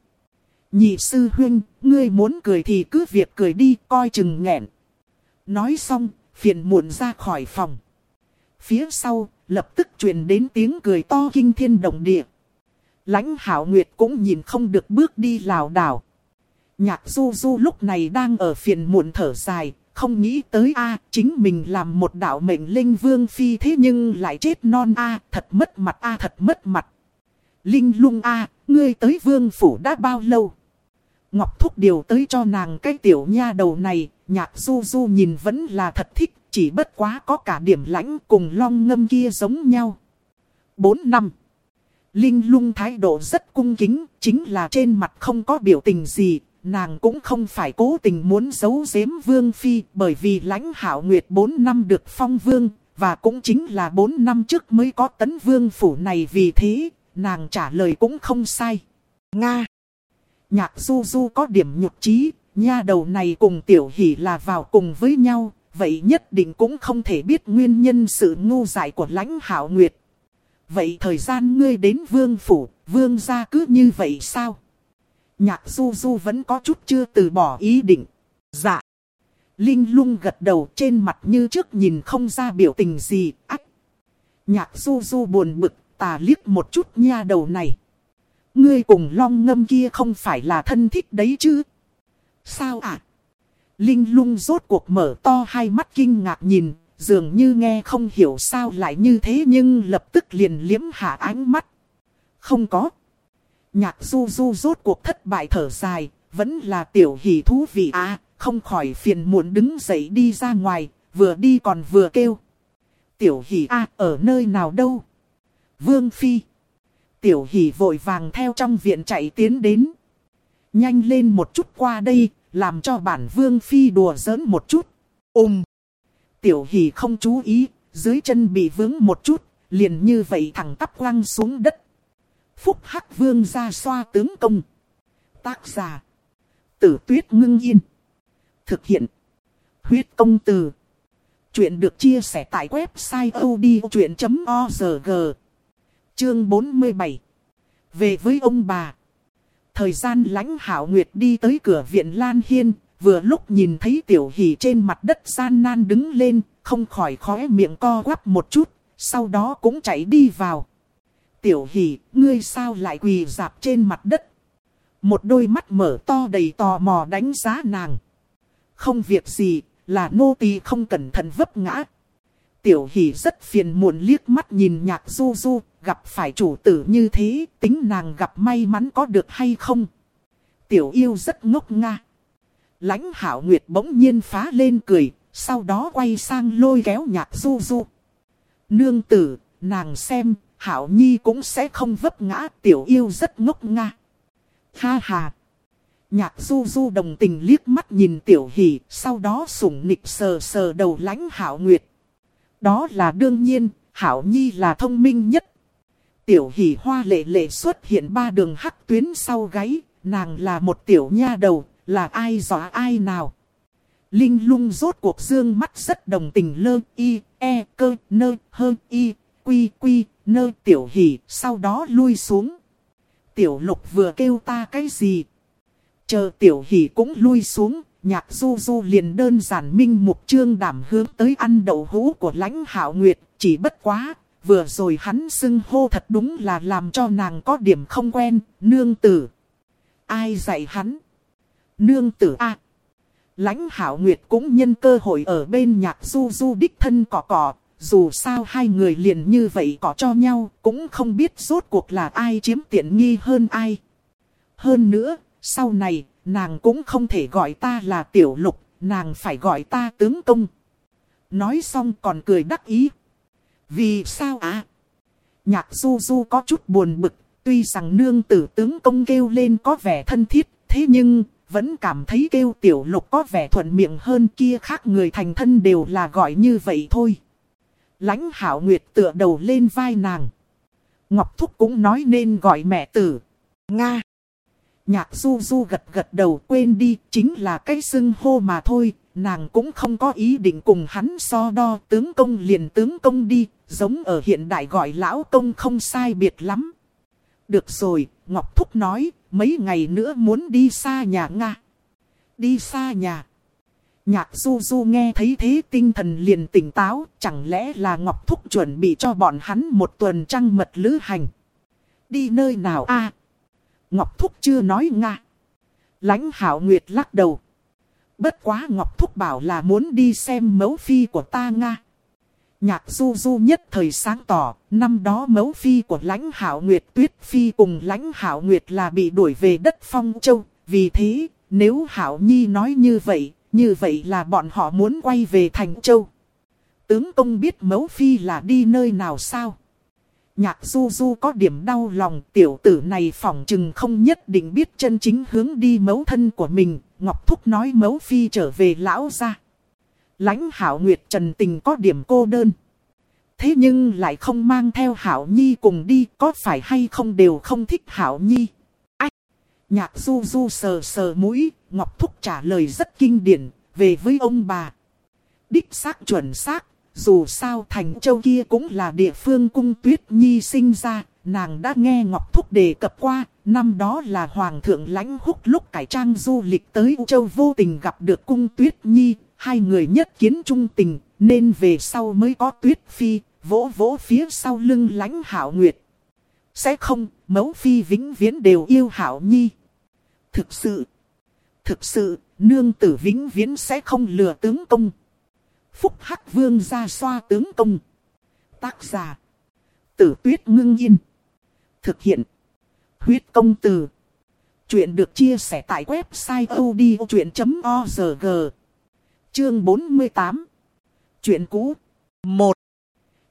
Nhị sư huynh, ngươi muốn cười thì cứ việc cười đi, coi chừng nghẹn. Nói xong, phiền muộn ra khỏi phòng. Phía sau, lập tức truyền đến tiếng cười to kinh thiên động địa. Lãnh hảo nguyệt cũng nhìn không được bước đi lào đảo. Nhạc du du lúc này đang ở phiền muộn thở dài, không nghĩ tới a chính mình làm một đạo mệnh linh vương phi thế nhưng lại chết non a thật mất mặt a thật mất mặt. Linh lung a ngươi tới vương phủ đã bao lâu? Ngọc Thúc điều tới cho nàng cái tiểu nha đầu này, nhạc du du nhìn vẫn là thật thích, chỉ bất quá có cả điểm lãnh cùng long ngâm kia giống nhau. 4 năm. Linh lung thái độ rất cung kính, chính là trên mặt không có biểu tình gì, nàng cũng không phải cố tình muốn giấu giếm vương phi, bởi vì lãnh hảo nguyệt 4 năm được phong vương, và cũng chính là 4 năm trước mới có tấn vương phủ này vì thế, nàng trả lời cũng không sai. Nga Nhạc du du có điểm nhục trí, nha đầu này cùng tiểu hỷ là vào cùng với nhau, vậy nhất định cũng không thể biết nguyên nhân sự ngu dại của lãnh hảo nguyệt. Vậy thời gian ngươi đến vương phủ, vương gia cứ như vậy sao? Nhạc du du vẫn có chút chưa từ bỏ ý định. Dạ. Linh lung gật đầu trên mặt như trước nhìn không ra biểu tình gì. Ách. Nhạc du du buồn bực, tà liếc một chút nha đầu này. Ngươi cùng long ngâm kia không phải là thân thích đấy chứ? Sao ạ? À? Linh lung rốt cuộc mở to hai mắt kinh ngạc nhìn, dường như nghe không hiểu sao lại như thế nhưng lập tức liền liếm hạ ánh mắt. Không có. Nhạc du du rốt cuộc thất bại thở dài, vẫn là tiểu hỷ thú vị à, không khỏi phiền muộn đứng dậy đi ra ngoài, vừa đi còn vừa kêu. Tiểu hỷ a à, ở nơi nào đâu? Vương Phi. Tiểu hỷ vội vàng theo trong viện chạy tiến đến. Nhanh lên một chút qua đây, làm cho bản Vương Phi đùa giỡn một chút. Ôm. Tiểu hỷ không chú ý, dưới chân bị vướng một chút, liền như vậy thẳng tắp quăng xuống đất. Phúc Hắc Vương ra xoa tướng công. Tác giả. Tử tuyết ngưng yên. Thực hiện. Huyết công từ. Chuyện được chia sẻ tại website odchuyện.org. Chương 47. Về với ông bà. Thời gian lãnh hảo nguyệt đi tới cửa viện Lan Hiên, vừa lúc nhìn thấy tiểu hỷ trên mặt đất gian nan đứng lên, không khỏi khóe miệng co quắp một chút, sau đó cũng chạy đi vào. Tiểu hỷ, ngươi sao lại quỳ dạp trên mặt đất? Một đôi mắt mở to đầy tò mò đánh giá nàng. Không việc gì, là nô tỳ không cẩn thận vấp ngã. Tiểu hỷ rất phiền muộn liếc mắt nhìn nhạc du du, gặp phải chủ tử như thế, tính nàng gặp may mắn có được hay không? Tiểu yêu rất ngốc nga. Lãnh hảo nguyệt bỗng nhiên phá lên cười, sau đó quay sang lôi kéo nhạc du du. Nương tử, nàng xem, hảo nhi cũng sẽ không vấp ngã, tiểu yêu rất ngốc nga. Ha ha. Nhạc du du đồng tình liếc mắt nhìn tiểu hỷ, sau đó sủng nịch sờ sờ đầu lãnh hảo nguyệt. Đó là đương nhiên, hảo nhi là thông minh nhất. Tiểu hỷ hoa lệ lệ xuất hiện ba đường hắc tuyến sau gáy, nàng là một tiểu nha đầu, là ai dọa ai nào. Linh lung rốt cuộc dương mắt rất đồng tình lơ y, e, cơ, nơ, hơ, y, quy, quy, nơ tiểu hỉ sau đó lui xuống. Tiểu lục vừa kêu ta cái gì? Chờ tiểu hỉ cũng lui xuống, nhạc du du liền đơn giản minh mục trương đảm hướng tới ăn đậu hũ của lãnh hảo nguyệt, chỉ bất quá, vừa rồi hắn xưng hô thật đúng là làm cho nàng có điểm không quen, nương tử. Ai dạy hắn? Nương tử a Lãnh hảo nguyệt cũng nhân cơ hội ở bên nhạc du du đích thân cỏ cỏ, dù sao hai người liền như vậy cỏ cho nhau, cũng không biết rốt cuộc là ai chiếm tiện nghi hơn ai. Hơn nữa, sau này, nàng cũng không thể gọi ta là tiểu lục, nàng phải gọi ta tướng công. Nói xong còn cười đắc ý. Vì sao ạ? À? Nhạc du du có chút buồn bực, tuy rằng nương tử tướng công kêu lên có vẻ thân thiết, thế nhưng vẫn cảm thấy kêu tiểu lục có vẻ thuận miệng hơn kia khác người thành thân đều là gọi như vậy thôi. Lãnh hảo nguyệt tựa đầu lên vai nàng. Ngọc Thúc cũng nói nên gọi mẹ tử. Nga. Nhạc du du gật gật đầu quên đi, chính là cái xưng hô mà thôi, nàng cũng không có ý định cùng hắn so đo tướng công liền tướng công đi, giống ở hiện đại gọi lão công không sai biệt lắm. Được rồi, Ngọc Thúc nói, mấy ngày nữa muốn đi xa nhà Nga. Đi xa nhà. Nhạc du du nghe thấy thế tinh thần liền tỉnh táo, chẳng lẽ là Ngọc Thúc chuẩn bị cho bọn hắn một tuần trăng mật lữ hành. Đi nơi nào a Ngọc Thúc chưa nói Nga. Lánh Hảo Nguyệt lắc đầu. Bất quá Ngọc Thúc bảo là muốn đi xem mẫu phi của ta Nga. Nhạc du du nhất thời sáng tỏ, năm đó mẫu phi của lãnh hảo nguyệt tuyết phi cùng lãnh hảo nguyệt là bị đuổi về đất phong châu. Vì thế, nếu hảo nhi nói như vậy, như vậy là bọn họ muốn quay về thành châu. Tướng công biết mẫu phi là đi nơi nào sao? Nhạc du du có điểm đau lòng tiểu tử này phỏng chừng không nhất định biết chân chính hướng đi mẫu thân của mình. Ngọc Thúc nói Mẫu phi trở về lão ra lãnh hảo nguyệt trần tình có điểm cô đơn. Thế nhưng lại không mang theo Hảo Nhi cùng đi có phải hay không đều không thích Hảo Nhi. Ách! Nhạc du du sờ sờ mũi, Ngọc Thúc trả lời rất kinh điển, về với ông bà. Đích xác chuẩn xác, dù sao thành châu kia cũng là địa phương cung tuyết nhi sinh ra, nàng đã nghe Ngọc Thúc đề cập qua, năm đó là Hoàng thượng lãnh húc lúc cải trang du lịch tới U Châu vô tình gặp được cung tuyết nhi, hai người nhất kiến trung tình, nên về sau mới có tuyết phi, vỗ vỗ phía sau lưng lãnh hảo nguyệt. Sẽ không, mẫu phi vĩnh viễn đều yêu hảo nhi. Thực sự, thực sự, nương tử vĩnh viễn sẽ không lừa tướng công. Phúc Hắc Vương ra xoa tướng công. Tác giả. Tử tuyết ngưng yên. Thực hiện. Huyết công từ. Chuyện được chia sẻ tại website odchuyện.org. Chương 48. Chuyện cũ. 1.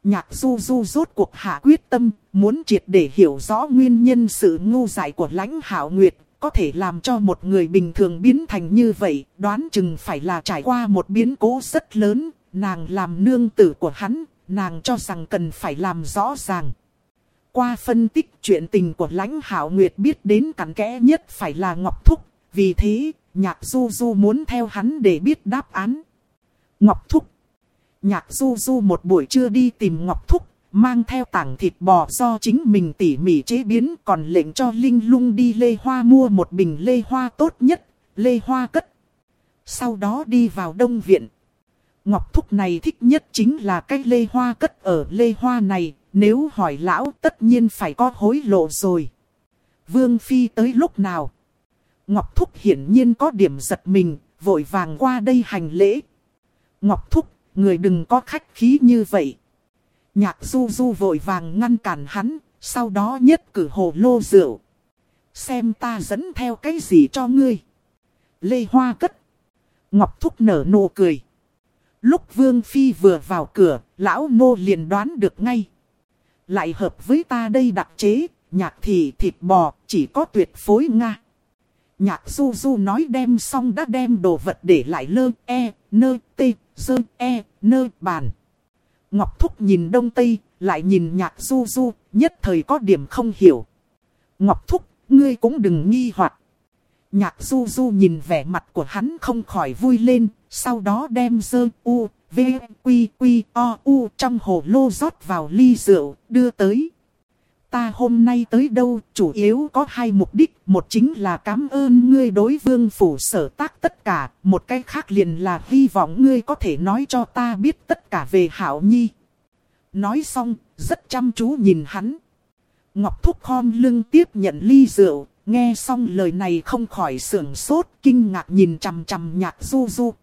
Nhạc du du rốt cuộc hạ quyết tâm, muốn triệt để hiểu rõ nguyên nhân sự ngu dại của lãnh hảo nguyệt, có thể làm cho một người bình thường biến thành như vậy, đoán chừng phải là trải qua một biến cố rất lớn, nàng làm nương tử của hắn, nàng cho rằng cần phải làm rõ ràng. Qua phân tích chuyện tình của lãnh hảo nguyệt biết đến cặn kẽ nhất phải là Ngọc Thúc, vì thế, nhạc du du muốn theo hắn để biết đáp án. Ngọc Thúc Nhạc du du một buổi trưa đi tìm Ngọc Thúc, mang theo tảng thịt bò do chính mình tỉ mỉ chế biến còn lệnh cho Linh lung đi lê hoa mua một bình lê hoa tốt nhất, lê hoa cất. Sau đó đi vào đông viện. Ngọc Thúc này thích nhất chính là cái lê hoa cất ở lê hoa này, nếu hỏi lão tất nhiên phải có hối lộ rồi. Vương Phi tới lúc nào? Ngọc Thúc hiển nhiên có điểm giật mình, vội vàng qua đây hành lễ. Ngọc Thúc người đừng có khách khí như vậy. Nhạc du du vội vàng ngăn cản hắn, sau đó nhất cử hồ lô rượu. Xem ta dẫn theo cái gì cho ngươi. Lê Hoa cất. Ngọc Thúc nở nụ cười. Lúc Vương Phi vừa vào cửa, lão nô liền đoán được ngay. Lại hợp với ta đây đặc chế, nhạc thì thịt bò, chỉ có tuyệt phối Nga. Nhạc du du nói đem xong đã đem đồ vật để lại lơ, e, nơ, tê, dơ, e, nơ, bàn. Ngọc Thúc nhìn đông tây, lại nhìn nhạc du du, nhất thời có điểm không hiểu. Ngọc Thúc, ngươi cũng đừng nghi hoặc. Nhạc du du nhìn vẻ mặt của hắn không khỏi vui lên, sau đó đem dơ, u, v, quy, quy, o, u trong hồ lô rót vào ly rượu, đưa tới ta hôm nay tới đâu chủ yếu có hai mục đích. Một chính là cảm ơn ngươi đối vương phủ sở tác tất cả. Một cái khác liền là hy vọng ngươi có thể nói cho ta biết tất cả về Hảo Nhi. Nói xong, rất chăm chú nhìn hắn. Ngọc Thúc khom lưng tiếp nhận ly rượu. Nghe xong lời này không khỏi sưởng sốt, kinh ngạc nhìn chằm chằm nhạc du du.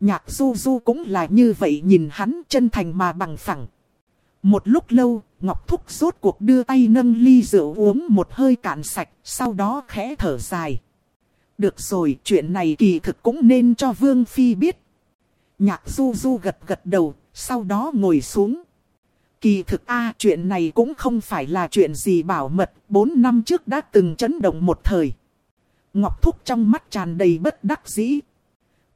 Nhạc du du cũng là như vậy nhìn hắn chân thành mà bằng phẳng. Một lúc lâu, Ngọc Thúc rốt cuộc đưa tay nâng ly rượu uống một hơi cạn sạch, sau đó khẽ thở dài. Được rồi, chuyện này kỳ thực cũng nên cho Vương Phi biết. Nhạc du du gật gật đầu, sau đó ngồi xuống. Kỳ thực a chuyện này cũng không phải là chuyện gì bảo mật, bốn năm trước đã từng chấn động một thời. Ngọc Thúc trong mắt tràn đầy bất đắc dĩ.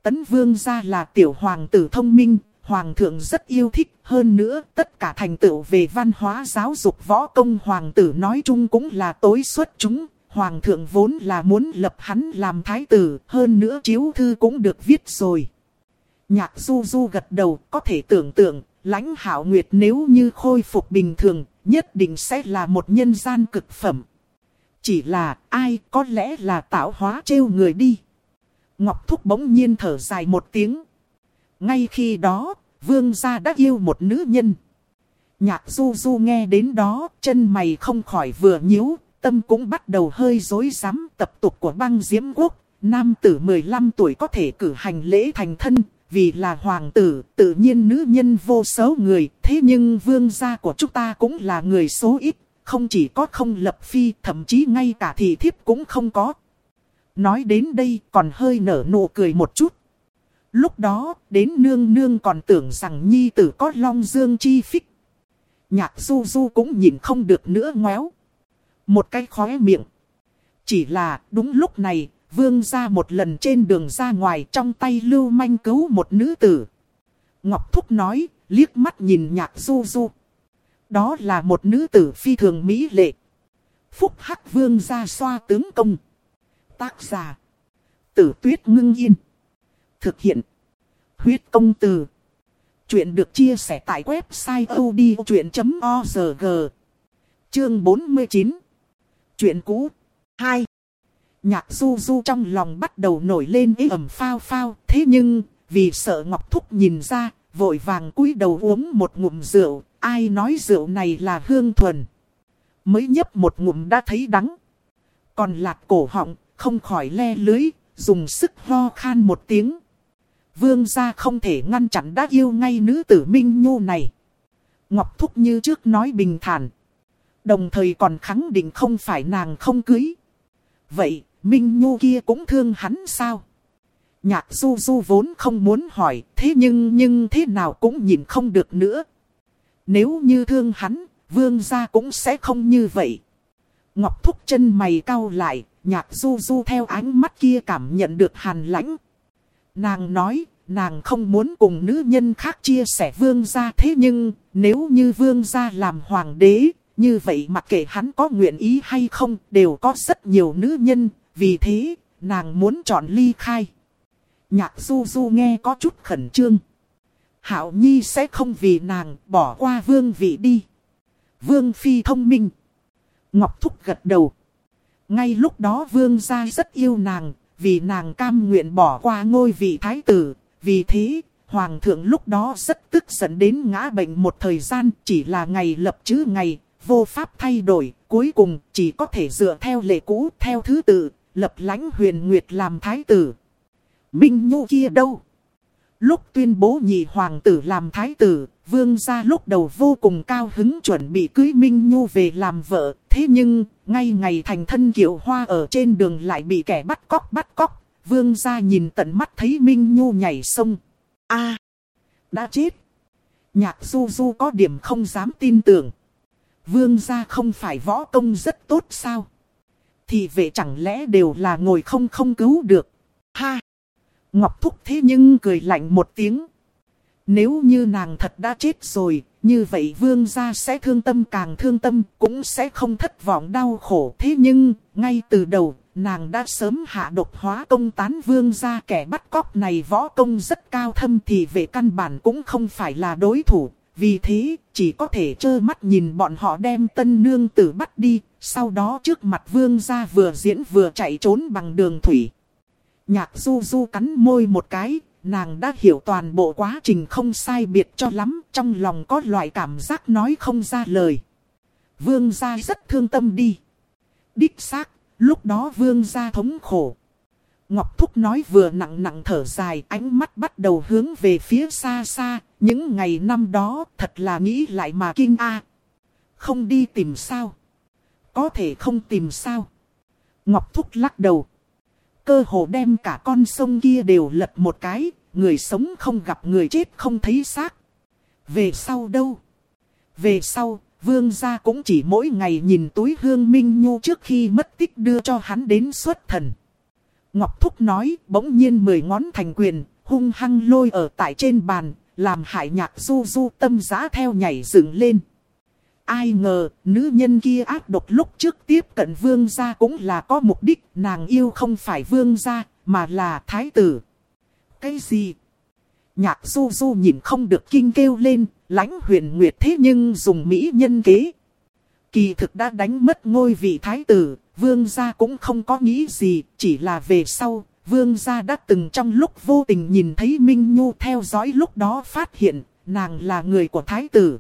Tấn Vương ra là tiểu hoàng tử thông minh, Hoàng thượng rất yêu thích, hơn nữa tất cả thành tựu về văn hóa giáo dục võ công hoàng tử nói chung cũng là tối xuất chúng. Hoàng thượng vốn là muốn lập hắn làm thái tử, hơn nữa chiếu thư cũng được viết rồi. Nhạc du du gật đầu, có thể tưởng tượng, lãnh hảo nguyệt nếu như khôi phục bình thường, nhất định sẽ là một nhân gian cực phẩm. Chỉ là ai có lẽ là tạo hóa trêu người đi. Ngọc Thúc bỗng nhiên thở dài một tiếng. Ngay khi đó, vương gia đã yêu một nữ nhân. Nhạc du du nghe đến đó, chân mày không khỏi vừa nhíu, tâm cũng bắt đầu hơi dối rắm tập tục của băng diễm quốc. Nam tử 15 tuổi có thể cử hành lễ thành thân, vì là hoàng tử, tự nhiên nữ nhân vô số người. Thế nhưng vương gia của chúng ta cũng là người số ít, không chỉ có không lập phi, thậm chí ngay cả thị thiếp cũng không có. Nói đến đây còn hơi nở nụ cười một chút. Lúc đó, đến nương nương còn tưởng rằng nhi tử có long dương chi phích. Nhạc du du cũng nhìn không được nữa ngoéo. Một cái khóe miệng. Chỉ là đúng lúc này, vương ra một lần trên đường ra ngoài trong tay lưu manh cứu một nữ tử. Ngọc Thúc nói, liếc mắt nhìn nhạc du du. Đó là một nữ tử phi thường mỹ lệ. Phúc Hắc Vương ra xoa tướng công. Tác giả. Tử tuyết ngưng yên. Thực hiện. Huyết công từ. Chuyện được chia sẻ tại website odchuyện.org. Chương 49. Chuyện cũ. 2. Nhạc du du trong lòng bắt đầu nổi lên ý ẩm phao phao. Thế nhưng, vì sợ Ngọc Thúc nhìn ra, vội vàng cúi đầu uống một ngụm rượu. Ai nói rượu này là hương thuần. Mới nhấp một ngụm đã thấy đắng. Còn lạc cổ họng, không khỏi le lưới, dùng sức ho khan một tiếng. Vương gia không thể ngăn chặn đã yêu ngay nữ tử Minh Nhu này. Ngọc Thúc như trước nói bình thản. Đồng thời còn khẳng định không phải nàng không cưới. Vậy, Minh Nhu kia cũng thương hắn sao? Nhạc du du vốn không muốn hỏi, thế nhưng nhưng thế nào cũng nhìn không được nữa. Nếu như thương hắn, vương gia cũng sẽ không như vậy. Ngọc thúc chân mày cau lại, nhạc du du theo ánh mắt kia cảm nhận được hàn lãnh. Nàng nói, nàng không muốn cùng nữ nhân khác chia sẻ vương gia thế nhưng, nếu như vương gia làm hoàng đế, như vậy mặc kệ hắn có nguyện ý hay không, đều có rất nhiều nữ nhân, vì thế, nàng muốn chọn ly khai. Nhạc du du nghe có chút khẩn trương. Hảo Nhi sẽ không vì nàng bỏ qua vương vị đi. Vương Phi thông minh. Ngọc Thúc gật đầu. Ngay lúc đó vương gia rất yêu nàng, vì nàng cam nguyện bỏ qua ngôi vị thái tử. Vì thế, hoàng thượng lúc đó rất tức giận đến ngã bệnh một thời gian chỉ là ngày lập chứ ngày, vô pháp thay đổi, cuối cùng chỉ có thể dựa theo lệ cũ, theo thứ tự, lập lãnh huyền nguyệt làm thái tử. Minh Nhu kia đâu? Lúc tuyên bố nhị hoàng tử làm thái tử, vương gia lúc đầu vô cùng cao hứng chuẩn bị cưới Minh Nhu về làm vợ. Thế nhưng, ngay ngày thành thân kiệu hoa ở trên đường lại bị kẻ bắt cóc bắt cóc. Vương gia nhìn tận mắt thấy Minh Nhu nhảy sông. a đã chết. Nhạc du du có điểm không dám tin tưởng. Vương gia không phải võ công rất tốt sao? Thì về chẳng lẽ đều là ngồi không không cứu được? Ha! Ngọc Thúc thế nhưng cười lạnh một tiếng. Nếu như nàng thật đã chết rồi, như vậy vương gia sẽ thương tâm càng thương tâm, cũng sẽ không thất vọng đau khổ. Thế nhưng, ngay từ đầu, nàng đã sớm hạ độc hóa công tán vương gia kẻ bắt cóc này võ công rất cao thâm thì về căn bản cũng không phải là đối thủ. Vì thế, chỉ có thể trơ mắt nhìn bọn họ đem tân nương tử bắt đi, sau đó trước mặt vương gia vừa diễn vừa chạy trốn bằng đường thủy. Nhạc du du cắn môi một cái, nàng đã hiểu toàn bộ quá trình không sai biệt cho lắm, trong lòng có loại cảm giác nói không ra lời. Vương gia rất thương tâm đi. Đích xác, lúc đó vương gia thống khổ. Ngọc Thúc nói vừa nặng nặng thở dài, ánh mắt bắt đầu hướng về phía xa xa, những ngày năm đó thật là nghĩ lại mà kinh a. Không đi tìm sao? Có thể không tìm sao? Ngọc Thúc lắc đầu cơ hồ đem cả con sông kia đều lật một cái, người sống không gặp người chết không thấy xác. Về sau đâu? Về sau, vương gia cũng chỉ mỗi ngày nhìn túi hương minh nhu trước khi mất tích đưa cho hắn đến xuất thần. Ngọc Thúc nói, bỗng nhiên mười ngón thành quyền, hung hăng lôi ở tại trên bàn, làm hại nhạc du du tâm giá theo nhảy dựng lên. Ai ngờ, nữ nhân kia ác độc lúc trước tiếp cận vương gia cũng là có mục đích, nàng yêu không phải vương gia, mà là thái tử. Cái gì? Nhạc du du nhìn không được kinh kêu lên, lãnh huyền nguyệt thế nhưng dùng mỹ nhân kế. Kỳ thực đã đánh mất ngôi vị thái tử, vương gia cũng không có nghĩ gì, chỉ là về sau, vương gia đã từng trong lúc vô tình nhìn thấy Minh Nhu theo dõi lúc đó phát hiện, nàng là người của thái tử.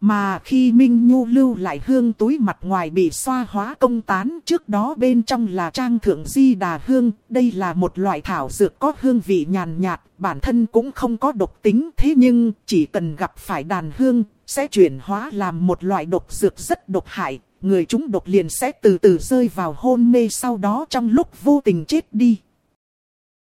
Mà khi Minh Nhu lưu lại hương túi mặt ngoài bị xoa hóa công tán trước đó bên trong là trang thượng di đà hương. Đây là một loại thảo dược có hương vị nhàn nhạt, bản thân cũng không có độc tính. Thế nhưng chỉ cần gặp phải đàn hương, sẽ chuyển hóa làm một loại độc dược rất độc hại. Người chúng độc liền sẽ từ từ rơi vào hôn mê sau đó trong lúc vô tình chết đi.